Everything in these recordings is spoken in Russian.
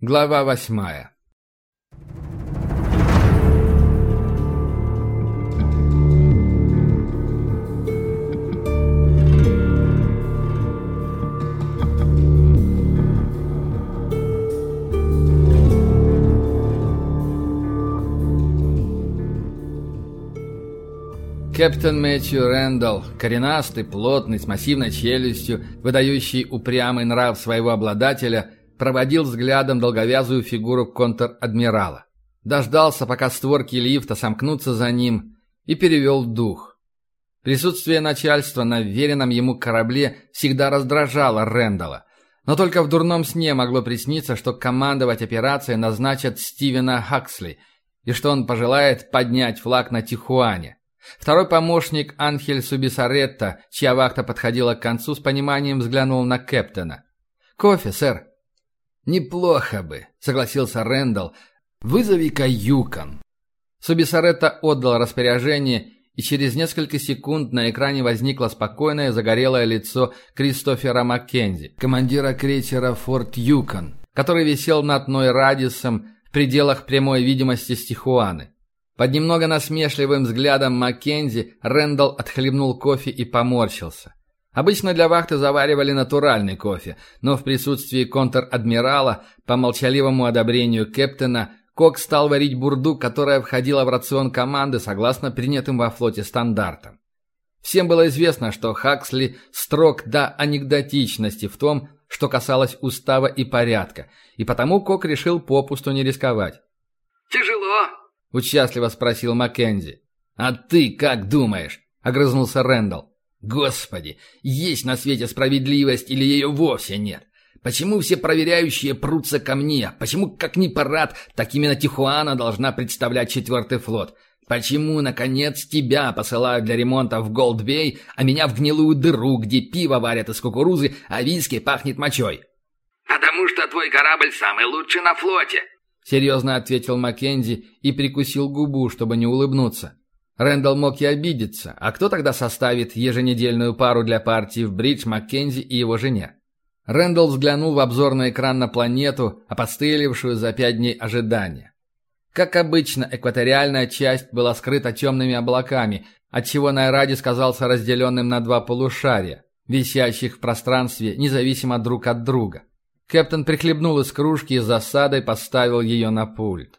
Глава восьмая. Капитан Мэтью Рэндалл, коренастый, плотный, с массивной челюстью, выдающий упрямый нрав своего обладателя, проводил взглядом долговязую фигуру контр-адмирала. Дождался, пока створки лифта сомкнутся за ним, и перевел дух. Присутствие начальства на веренном ему корабле всегда раздражало Рэндалла. Но только в дурном сне могло присниться, что командовать операцией назначат Стивена Хаксли, и что он пожелает поднять флаг на Тихуане. Второй помощник Анхель Субисаретта, чья вахта подходила к концу, с пониманием взглянул на Кэптона. «Кофе, сэр». «Неплохо бы», — согласился Рэндалл. «Вызови-ка Юкон». Субисаретта отдал распоряжение, и через несколько секунд на экране возникло спокойное загорелое лицо Кристофера Маккензи, командира крейсера «Форт Юкон», который висел над Ной Радисом в пределах прямой видимости с Тихуаны. Под немного насмешливым взглядом Маккензи Рэндалл отхлебнул кофе и поморщился. Обычно для вахты заваривали натуральный кофе, но в присутствии контр-адмирала, по молчаливому одобрению Кэптена, Кок стал варить бурду, которая входила в рацион команды согласно принятым во флоте стандартам. Всем было известно, что Хаксли строг до анекдотичности в том, что касалось устава и порядка, и потому Кок решил попусту не рисковать. «Тяжело», — участливо спросил Маккензи. «А ты как думаешь?» — огрызнулся Рэндалл. «Господи, есть на свете справедливость или ее вовсе нет? Почему все проверяющие прутся ко мне? Почему, как ни парад, так именно Тихуана должна представлять четвертый флот? Почему, наконец, тебя посылают для ремонта в Голдбей, а меня в гнилую дыру, где пиво варят из кукурузы, а виски пахнет мочой?» «Потому что твой корабль самый лучший на флоте», серьезно ответил Маккензи и прикусил губу, чтобы не улыбнуться. Рэндалл мог и обидеться, а кто тогда составит еженедельную пару для партии в бридж Маккензи и его жене? Рэндалл взглянул в обзорный экран на планету, опостылевшую за пять дней ожидания. Как обычно, экваториальная часть была скрыта темными облаками, отчего Найрадис казался разделенным на два полушария, висящих в пространстве независимо друг от друга. Кэптон прихлебнул из кружки и засадой поставил ее на пульт.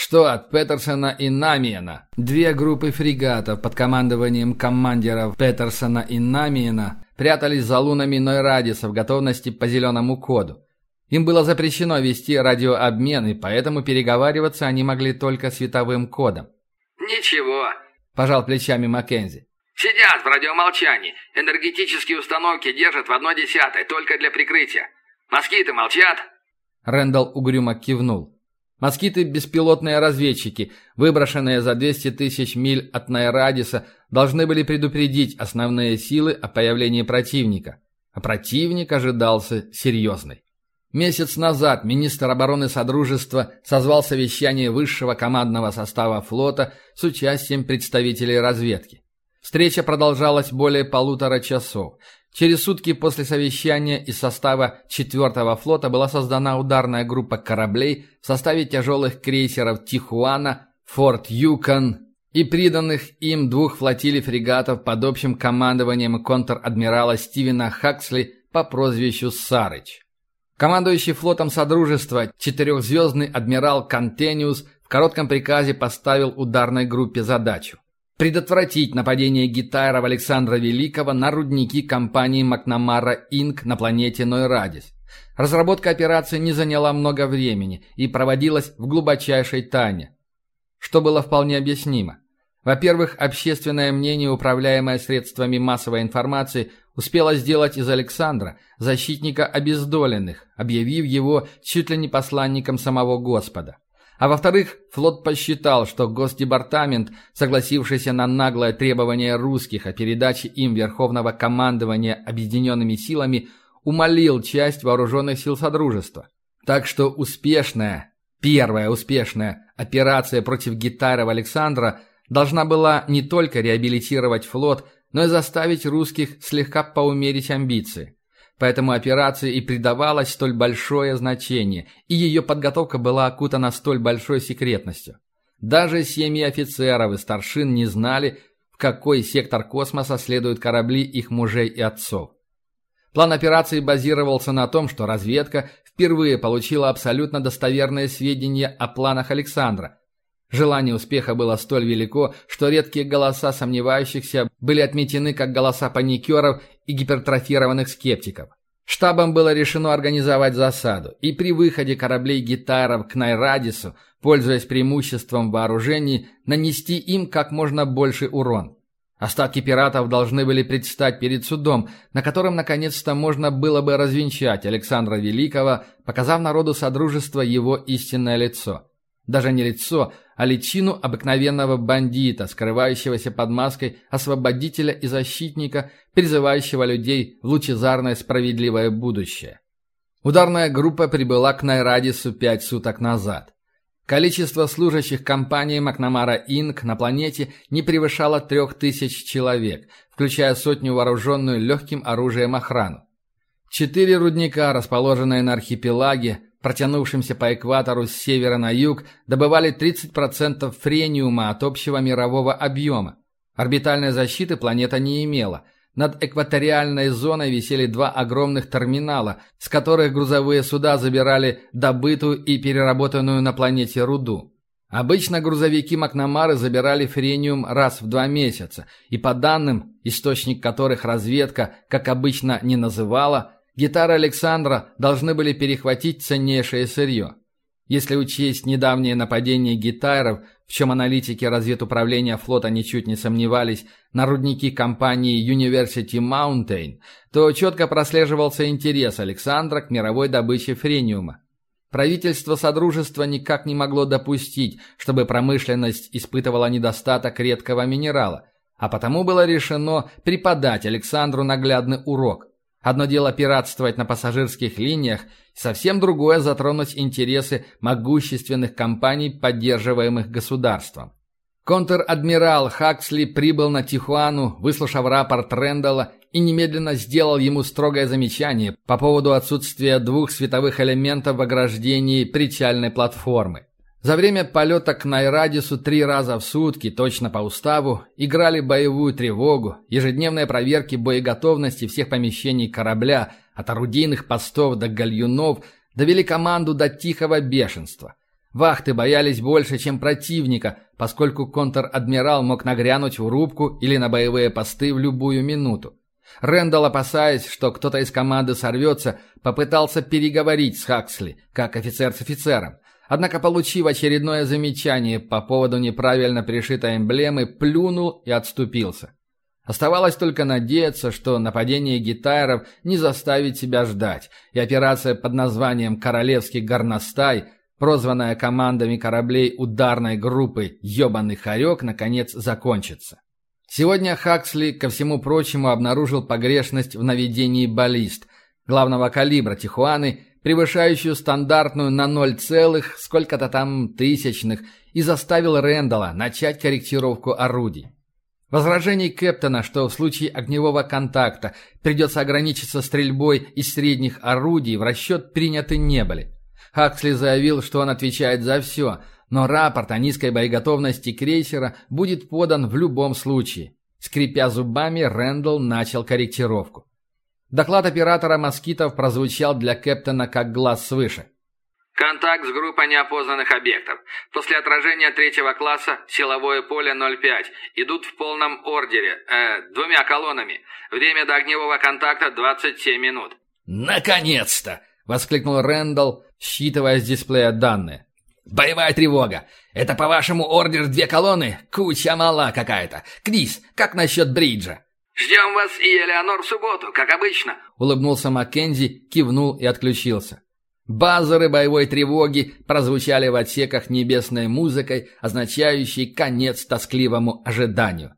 Что от Петерсона и Намиена? Две группы фрегатов под командованием командиров Петерсона и Намиена прятались за лунами Нойрадиса в готовности по зеленому коду. Им было запрещено вести радиообмен, и поэтому переговариваться они могли только световым кодом. «Ничего», – пожал плечами Маккензи. «Сидят в радиомолчании. Энергетические установки держат в одной десятой, только для прикрытия. «Москиты молчат?» Рэндалл угрюмо кивнул. Москиты – беспилотные разведчики, выброшенные за 200 тысяч миль от Найрадиса, должны были предупредить основные силы о появлении противника. А противник ожидался серьезный. Месяц назад министр обороны Содружества созвал совещание высшего командного состава флота с участием представителей разведки. Встреча продолжалась более полутора часов. Через сутки после совещания из состава 4-го флота была создана ударная группа кораблей в составе тяжелых крейсеров «Тихуана», «Форт Юкон» и приданных им двух флотилий фрегатов под общим командованием контр-адмирала Стивена Хаксли по прозвищу Сарыч. Командующий флотом Содружества четырехзвездный адмирал Контениус в коротком приказе поставил ударной группе задачу предотвратить нападение Гитайров Александра Великого на рудники компании Макнамара Инк на планете Нойрадис. Разработка операции не заняла много времени и проводилась в глубочайшей тайне, что было вполне объяснимо. Во-первых, общественное мнение, управляемое средствами массовой информации, успело сделать из Александра защитника обездоленных, объявив его чуть ли не посланником самого Господа. А во-вторых, флот посчитал, что Госдепартамент, согласившийся на наглое требование русских о передаче им Верховного командования объединенными силами, умолил часть вооруженных сил Содружества. Так что успешная, первая успешная операция против гитаров Александра должна была не только реабилитировать флот, но и заставить русских слегка поумерить амбиции. Поэтому операции и придавалось столь большое значение, и ее подготовка была окутана столь большой секретностью. Даже семьи офицеров и старшин не знали, в какой сектор космоса следуют корабли их мужей и отцов. План операции базировался на том, что разведка впервые получила абсолютно достоверные сведения о планах Александра. Желание успеха было столь велико, что редкие голоса сомневающихся были отметены как голоса паникеров и гипертрофированных скептиков. Штабом было решено организовать засаду, и при выходе кораблей гитаров к Найрадису, пользуясь преимуществом вооружений, нанести им как можно больше урон. Остатки пиратов должны были предстать перед судом, на котором наконец-то можно было бы развенчать Александра Великого, показав народу Содружества его истинное лицо. Даже не лицо, а личину обыкновенного бандита, скрывающегося под маской освободителя и защитника, призывающего людей в лучезарное справедливое будущее. Ударная группа прибыла к Найрадису пять суток назад. Количество служащих компании Макнамара Инк на планете не превышало трех тысяч человек, включая сотню вооруженную легким оружием охрану. Четыре рудника, расположенные на архипелаге, протянувшимся по экватору с севера на юг, добывали 30% френиума от общего мирового объема. Орбитальной защиты планета не имела. Над экваториальной зоной висели два огромных терминала, с которых грузовые суда забирали добытую и переработанную на планете руду. Обычно грузовики Макнамары забирали френиум раз в два месяца, и по данным, источник которых разведка, как обычно, не называла, Гитары Александра должны были перехватить ценнейшее сырье. Если учесть недавнее нападение гитаров, в чем аналитики разведуправления флота ничуть не сомневались, на рудники компании University Mountain, то четко прослеживался интерес Александра к мировой добыче френиума. Правительство Содружества никак не могло допустить, чтобы промышленность испытывала недостаток редкого минерала, а потому было решено преподать Александру наглядный урок. Одно дело пиратствовать на пассажирских линиях, совсем другое затронуть интересы могущественных компаний, поддерживаемых государством. Контр-адмирал Хаксли прибыл на Тихуану, выслушав рапорт Рэндалла и немедленно сделал ему строгое замечание по поводу отсутствия двух световых элементов в ограждении причальной платформы. За время полета к Найрадису три раза в сутки, точно по уставу, играли боевую тревогу, ежедневные проверки боеготовности всех помещений корабля, от орудийных постов до гальюнов, довели команду до тихого бешенства. Вахты боялись больше, чем противника, поскольку контр-адмирал мог нагрянуть в рубку или на боевые посты в любую минуту. Рэндалл, опасаясь, что кто-то из команды сорвется, попытался переговорить с Хаксли, как офицер с офицером – Однако, получив очередное замечание по поводу неправильно пришитой эмблемы, плюнул и отступился. Оставалось только надеяться, что нападение гитайров не заставит себя ждать, и операция под названием «Королевский горностай», прозванная командами кораблей ударной группы «Ёбаный хорек», наконец закончится. Сегодня Хаксли, ко всему прочему, обнаружил погрешность в наведении баллист, главного калибра Тихуаны превышающую стандартную на ноль целых сколько-то там тысячных, и заставил Рэндалла начать корректировку орудий. Возражений Кэптона, что в случае огневого контакта придется ограничиться стрельбой из средних орудий, в расчет приняты не были. Хаксли заявил, что он отвечает за все, но рапорт о низкой боеготовности крейсера будет подан в любом случае. Скрипя зубами, Рэндалл начал корректировку. Доклад оператора «Москитов» прозвучал для Кэптона как глаз свыше. Контакт с группой неопознанных объектов. После отражения третьего класса силовое поле 0,5. Идут в полном ордере, э, двумя колоннами. Время до огневого контакта 27 минут. «Наконец-то!» — воскликнул Рэндалл, считывая с дисплея данные. «Боевая тревога! Это, по-вашему, ордер две колонны? Куча мала какая-то! Крис, как насчет бриджа?» «Ждем вас и Элеонор в субботу, как обычно», — улыбнулся Маккензи, кивнул и отключился. Базары боевой тревоги прозвучали в отсеках небесной музыкой, означающей конец тоскливому ожиданию.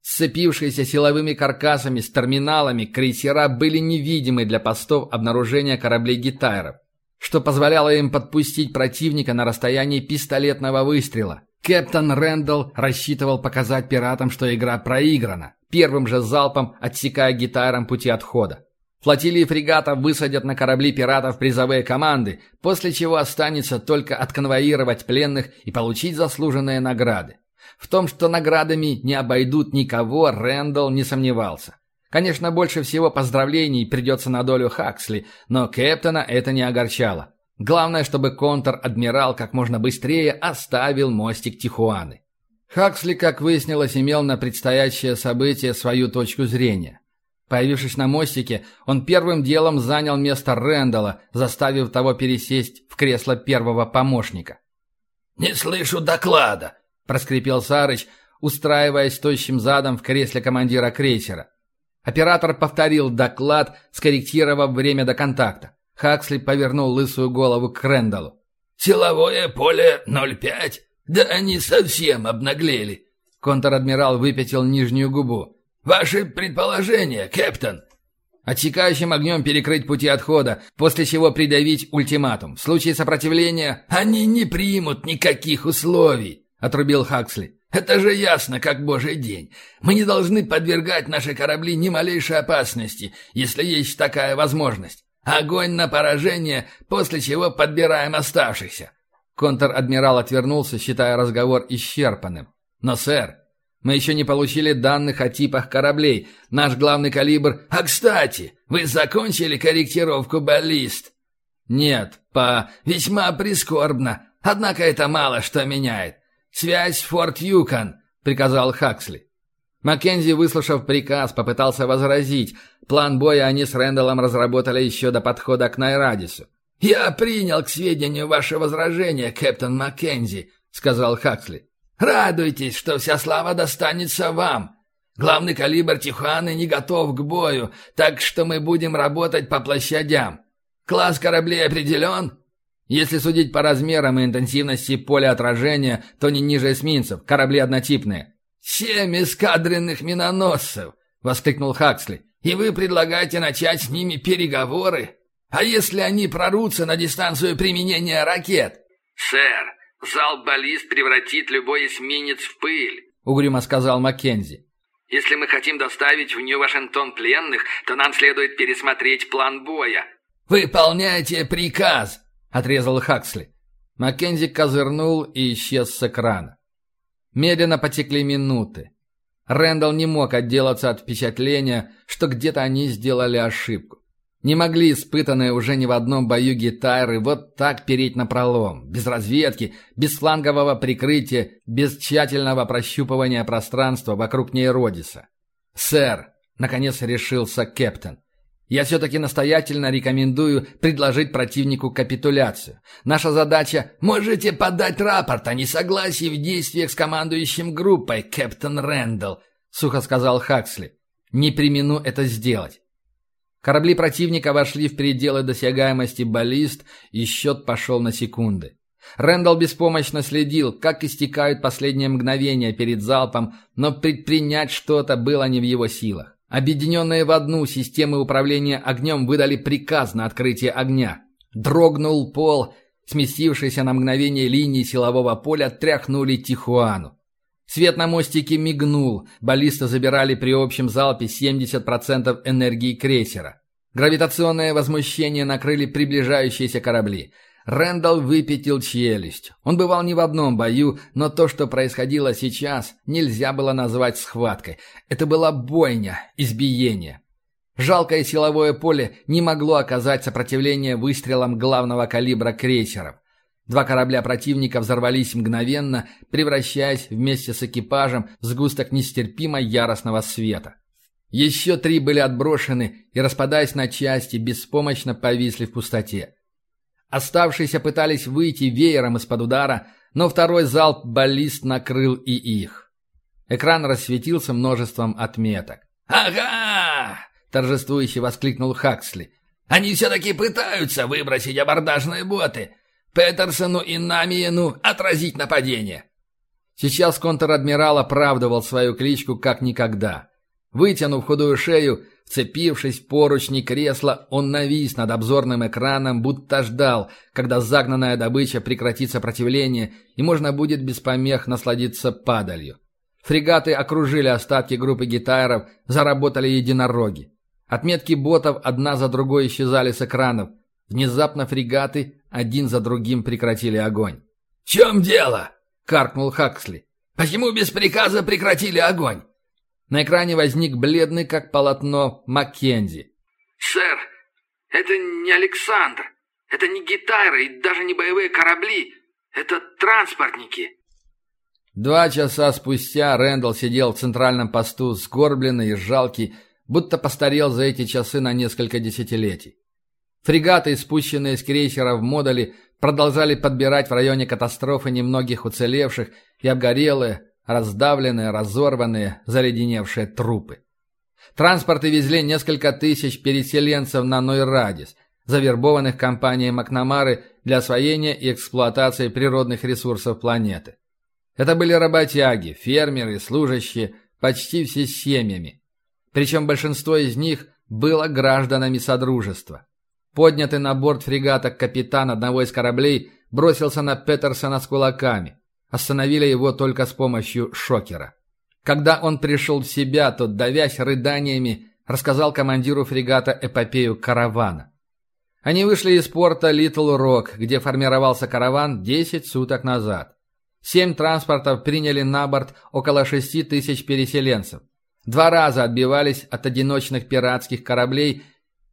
Сцепившиеся силовыми каркасами с терминалами, крейсера были невидимы для постов обнаружения кораблей гитайров, что позволяло им подпустить противника на расстоянии пистолетного выстрела. Кэптон Рэндалл рассчитывал показать пиратам, что игра проиграна, первым же залпом отсекая гитарам пути отхода. Флотилии фрегатов высадят на корабли пиратов призовые команды, после чего останется только отконвоировать пленных и получить заслуженные награды. В том, что наградами не обойдут никого, Рэндалл не сомневался. Конечно, больше всего поздравлений придется на долю Хаксли, но Кэптона это не огорчало. Главное, чтобы контр-адмирал как можно быстрее оставил мостик Тихуаны. Хаксли, как выяснилось, имел на предстоящее событие свою точку зрения. Появившись на мостике, он первым делом занял место Рэндала, заставив того пересесть в кресло первого помощника. «Не слышу доклада», — проскрипел Сарыч, устраиваясь тощим задом в кресле командира крейсера. Оператор повторил доклад, скорректировав время до контакта. Хаксли повернул лысую голову к Рэндаллу. «Силовое поле 0,5? Да они совсем обнаглели!» Контр-адмирал выпятил нижнюю губу. «Ваши предположения, кэптон?» Отсекающим огнем перекрыть пути отхода, после чего придавить ультиматум. В случае сопротивления... «Они не примут никаких условий», — отрубил Хаксли. «Это же ясно, как божий день. Мы не должны подвергать наши корабли ни малейшей опасности, если есть такая возможность. Огонь на поражение, после чего подбираем оставшихся». Контр-адмирал отвернулся, считая разговор исчерпанным. «Но, сэр, мы еще не получили данных о типах кораблей. Наш главный калибр... А, кстати, вы закончили корректировку баллист? Нет, по... Весьма прискорбно. Однако это мало что меняет. Связь Форт Юкон, приказал Хаксли. Маккензи, выслушав приказ, попытался возразить. План боя они с Рэндаллом разработали еще до подхода к Найрадису. «Я принял к сведению ваше возражение, капитан Маккензи», — сказал Хаксли. Радуйтесь, что вся слава достанется вам. Главный калибр Тихуаны не готов к бою, так что мы будем работать по площадям. Класс кораблей определен?» Если судить по размерам и интенсивности поля отражения, то не ниже эсминцев, корабли однотипные. «Семь эскадренных миноносцев!» — воскликнул Хаксли. «И вы предлагаете начать с ними переговоры? А если они прорвутся на дистанцию применения ракет?» «Сэр, Залп баллист превратит любой эсминец в пыль», — угрюмо сказал Маккензи. «Если мы хотим доставить в Нью-Вашингтон пленных, то нам следует пересмотреть план боя». «Выполняйте приказ», — отрезал Хаксли. Маккензи козырнул и исчез с экрана. Медленно потекли минуты. Рэндалл не мог отделаться от впечатления, что где-то они сделали ошибку. Не могли испытанные уже ни в одном бою гетайры вот так переть напролом, без разведки, без флангового прикрытия, без тщательного прощупывания пространства вокруг Нейродиса. «Сэр», — наконец решился Кэптон, — «я все-таки настоятельно рекомендую предложить противнику капитуляцию. Наша задача — можете подать рапорт о несогласии в действиях с командующим группой, Кэптон Рэндалл», — сухо сказал Хаксли. «Не примену это сделать. Корабли противника вошли в пределы досягаемости баллист, и счет пошел на секунды. Рэндалл беспомощно следил, как истекают последние мгновения перед залпом, но предпринять что-то было не в его силах. Объединенные в одну системы управления огнем выдали приказ на открытие огня. Дрогнул пол, сместившиеся на мгновение линии силового поля тряхнули Тихуану. Свет на мостике мигнул, баллисты забирали при общем залпе 70% энергии крейсера. Гравитационное возмущение накрыли приближающиеся корабли. Рэндалл выпятил челюсть. Он бывал не в одном бою, но то, что происходило сейчас, нельзя было назвать схваткой. Это была бойня, избиение. Жалкое силовое поле не могло оказать сопротивление выстрелам главного калибра крейсеров. Два корабля противника взорвались мгновенно, превращаясь вместе с экипажем в сгусток нестерпимо яростного света. Еще три были отброшены и, распадаясь на части, беспомощно повисли в пустоте. Оставшиеся пытались выйти веером из-под удара, но второй залп баллист накрыл и их. Экран рассветился множеством отметок. «Ага!» — торжествующе воскликнул Хаксли. «Они все-таки пытаются выбросить абордажные боты!» Петерсону и Намиену отразить нападение. Сейчас контр-адмирал оправдывал свою кличку как никогда. Вытянув худую шею, вцепившись в поручни кресла, он навис над обзорным экраном, будто ждал, когда загнанная добыча прекратит сопротивление и можно будет без помех насладиться падалью. Фрегаты окружили остатки группы гитайров, заработали единороги. Отметки ботов одна за другой исчезали с экранов. Внезапно фрегаты один за другим прекратили огонь. «В чем дело?» — каркнул Хаксли. «Почему без приказа прекратили огонь?» На экране возник бледный, как полотно, Маккензи. «Сэр, это не Александр. Это не гитары и даже не боевые корабли. Это транспортники». Два часа спустя Рэндалл сидел в центральном посту, сгорбленный и жалкий, будто постарел за эти часы на несколько десятилетий. Фрегаты, спущенные с крейсера в модули, продолжали подбирать в районе катастрофы немногих уцелевших и обгорелые, раздавленные, разорванные, заледеневшие трупы. Транспорты везли несколько тысяч переселенцев на Нойрадис, завербованных компанией Макнамары для освоения и эксплуатации природных ресурсов планеты. Это были работяги, фермеры, служащие, почти все с семьями. Причем большинство из них было гражданами Содружества. Поднятый на борт фрегата капитан одного из кораблей бросился на Петерсона с кулаками. Остановили его только с помощью шокера. Когда он пришел в себя, тот, давясь рыданиями, рассказал командиру фрегата эпопею каравана. Они вышли из порта Литл Рок, где формировался караван 10 суток назад. Семь транспортов приняли на борт около шести тысяч переселенцев. Два раза отбивались от одиночных пиратских кораблей,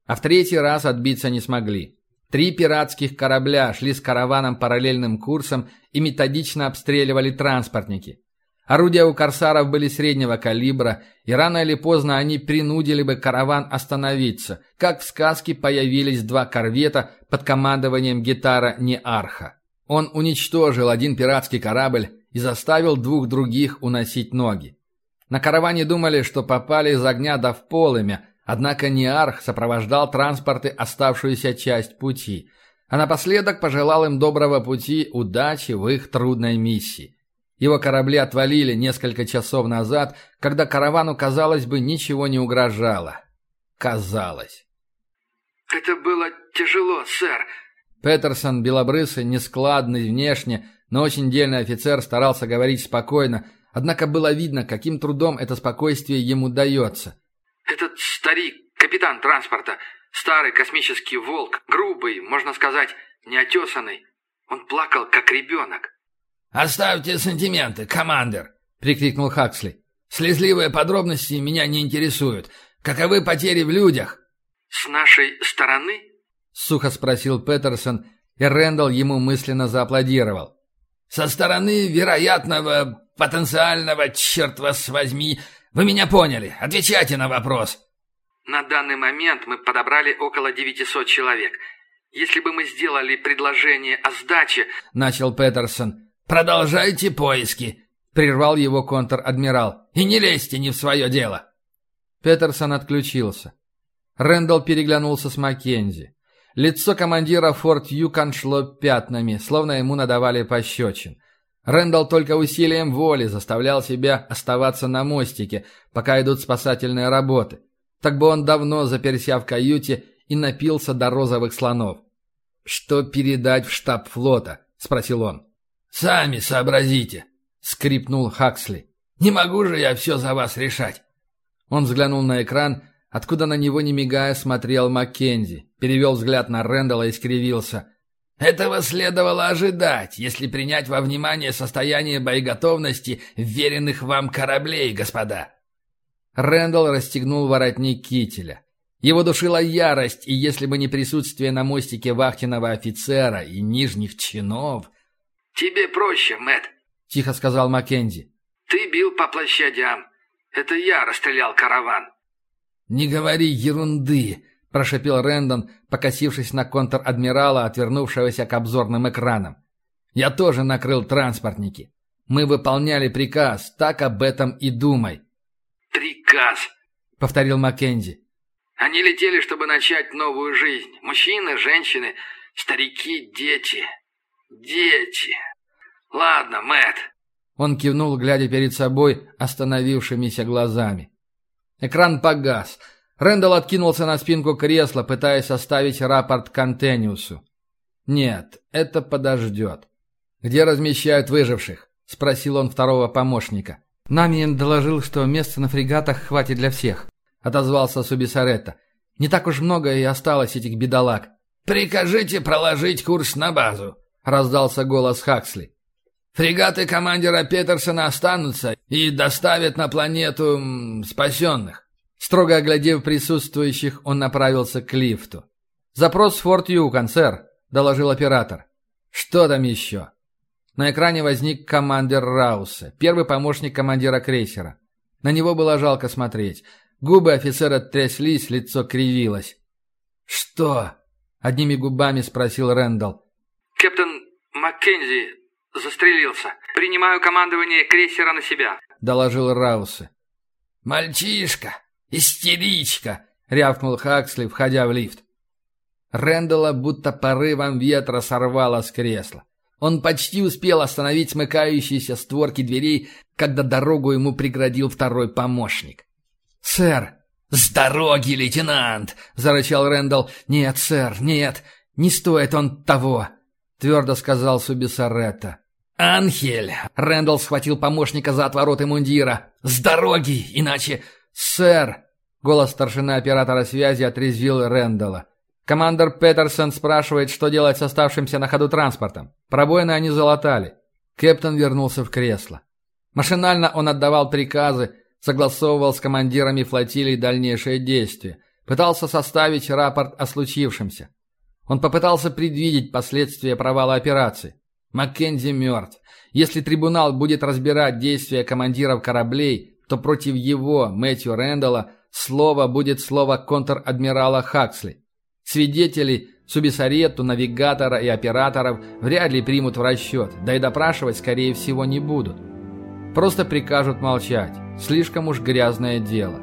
а в третий раз отбиться не смогли. Три пиратских корабля шли с караваном параллельным курсом и методично обстреливали транспортники. Орудия у корсаров были среднего калибра, и рано или поздно они принудили бы караван остановиться, как в сказке появились два корвета под командованием гитара Неарха. Он уничтожил один пиратский корабль и заставил двух других уносить ноги. На караване думали, что попали из огня до в полымя, Однако Ниарх сопровождал транспорты оставшуюся часть пути, а напоследок пожелал им доброго пути, удачи в их трудной миссии. Его корабли отвалили несколько часов назад, когда каравану, казалось бы, ничего не угрожало. Казалось. «Это было тяжело, сэр». Петерсон, белобрысый, нескладный внешне, но очень дельный офицер, старался говорить спокойно, однако было видно, каким трудом это спокойствие ему дается. Этот старик, капитан транспорта, старый космический волк, грубый, можно сказать, неотесанный. Он плакал, как ребенок. «Оставьте сантименты, командир!» — прикрикнул Хаксли. «Слезливые подробности меня не интересуют. Каковы потери в людях?» «С нашей стороны?» — сухо спросил Петерсон, и Рэндалл ему мысленно зааплодировал. «Со стороны вероятного, потенциального, черт вас возьми, вы меня поняли. Отвечайте на вопрос. На данный момент мы подобрали около 900 человек. Если бы мы сделали предложение о сдаче... Начал Петерсон. Продолжайте поиски. Прервал его контр-адмирал. И не лезьте не в свое дело. Петерсон отключился. Рэндалл переглянулся с Маккензи. Лицо командира Форт Юкон шло пятнами, словно ему надавали пощечин. Рэндалл только усилием воли заставлял себя оставаться на мостике, пока идут спасательные работы. Так бы он давно заперся в каюте и напился до розовых слонов. «Что передать в штаб флота?» — спросил он. «Сами сообразите», — скрипнул Хаксли. «Не могу же я все за вас решать». Он взглянул на экран, откуда на него, не мигая, смотрел Маккензи, перевел взгляд на Рэндалла и скривился. Этого следовало ожидать, если принять во внимание состояние боеготовности веренных вам кораблей, господа. Рэндалл расстегнул воротник кителя. Его душила ярость, и если бы не присутствие на мостике вахтенного офицера и нижних чинов... «Тебе проще, Мэтт», — тихо сказал Маккензи. «Ты бил по площадям. Это я расстрелял караван». «Не говори ерунды», — прошепел Рэндон, покосившись на контр-адмирала, отвернувшегося к обзорным экранам. «Я тоже накрыл транспортники. Мы выполняли приказ, так об этом и думай». «Приказ», — повторил Маккензи. «Они летели, чтобы начать новую жизнь. Мужчины, женщины, старики, дети. Дети. Ладно, Мэтт». Он кивнул, глядя перед собой остановившимися глазами. Экран погас — Рэндалл откинулся на спинку кресла, пытаясь оставить рапорт Контениусу. «Нет, это подождет. Где размещают выживших?» — спросил он второго помощника. «Намиен доложил, что места на фрегатах хватит для всех. — отозвался Субисаретта. «Не так уж много и осталось этих бедолаг». «Прикажите проложить курс на базу», — раздался голос Хаксли. «Фрегаты командира Петерсона останутся и доставят на планету м, спасенных». Строго оглядев присутствующих, он направился к лифту. «Запрос в Форт Юкон, сэр», — доложил оператор. «Что там еще?» На экране возник командир Рауса, первый помощник командира крейсера. На него было жалко смотреть. Губы офицера тряслись, лицо кривилось. «Что?» — одними губами спросил Рэндалл. «Капитан Маккензи застрелился. Принимаю командование крейсера на себя», — доложил Раусе. «Мальчишка! Истеричка!» — рявкнул Хаксли, входя в лифт. Рэндалла будто порывом ветра сорвало с кресла. Он почти успел остановить смыкающиеся створки дверей, когда дорогу ему преградил второй помощник. «Сэр!» «С дороги, лейтенант!» — зарычал Рэндалл. «Нет, сэр, нет, не стоит он того!» — твердо сказал Субисаретта. «Анхель!» — Рэндалл схватил помощника за отвороты мундира. «С дороги, иначе...» «Сэр!» — голос старшины оператора связи отрезвил Рэндалла. Командор Петерсон спрашивает, что делать с оставшимся на ходу транспортом. Пробоины они залатали. Кэптон вернулся в кресло. Машинально он отдавал приказы, согласовывал с командирами флотилий дальнейшие действия, пытался составить рапорт о случившемся. Он попытался предвидеть последствия провала операции. Маккензи мертв. Если трибунал будет разбирать действия командиров кораблей, то против его, Мэтью Рэндалла, слово будет слово контр-адмирала Хаксли. Свидетелей, субисарету, навигатора и операторов вряд ли примут в расчет, да и допрашивать, скорее всего, не будут. Просто прикажут молчать. Слишком уж грязное дело.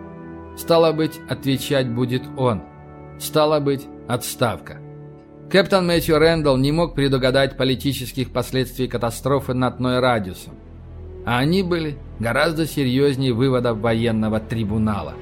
Стало быть, отвечать будет он. Стало быть, отставка. Капитан Мэтью Рэндалл не мог предугадать политических последствий катастрофы над Ной радиусом. А они были гораздо серьезнее выводов военного трибунала.